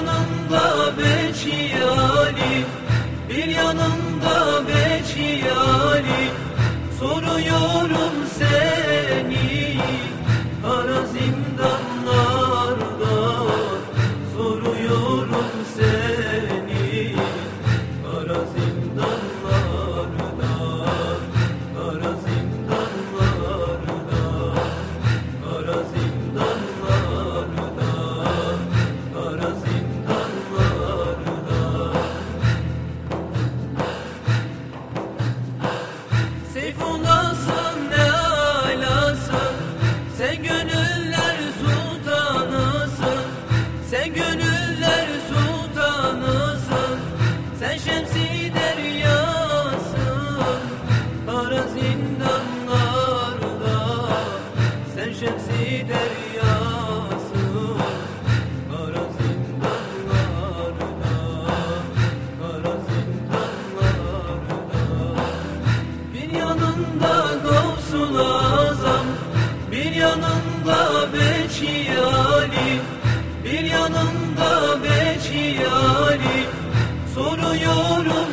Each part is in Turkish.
yanımda Beşi Ali Bir yanımda Beşi Ali Soruyorum seni. yanında Beçi Ali Bir yanında Beçi Ali Soruyorum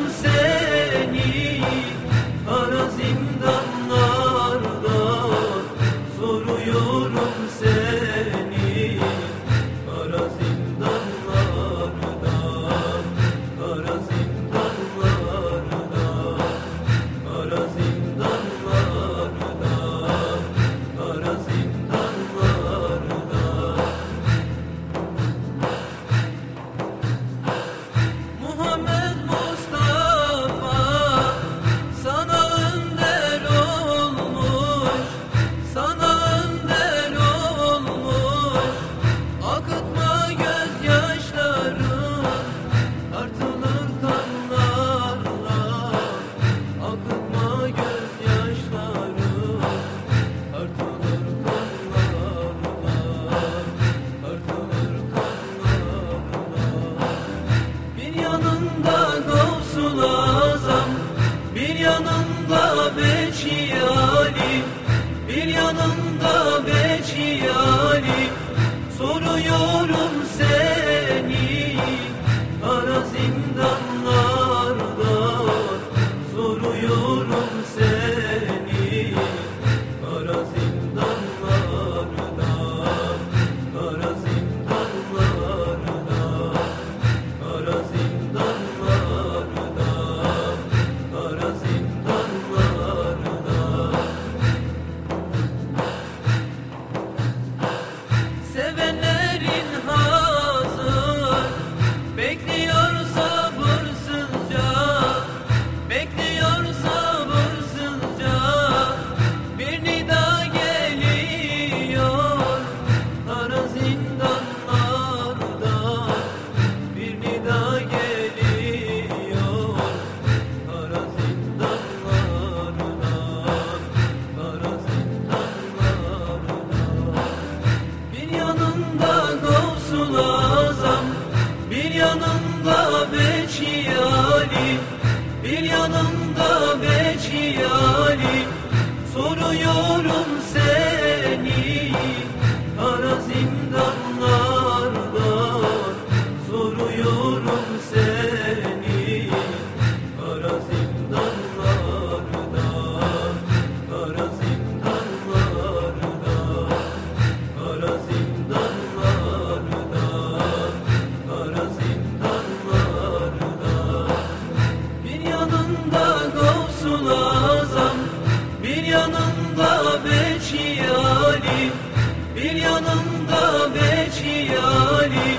Bir yanımda Beşi Ali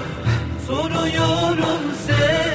Soruyorum sen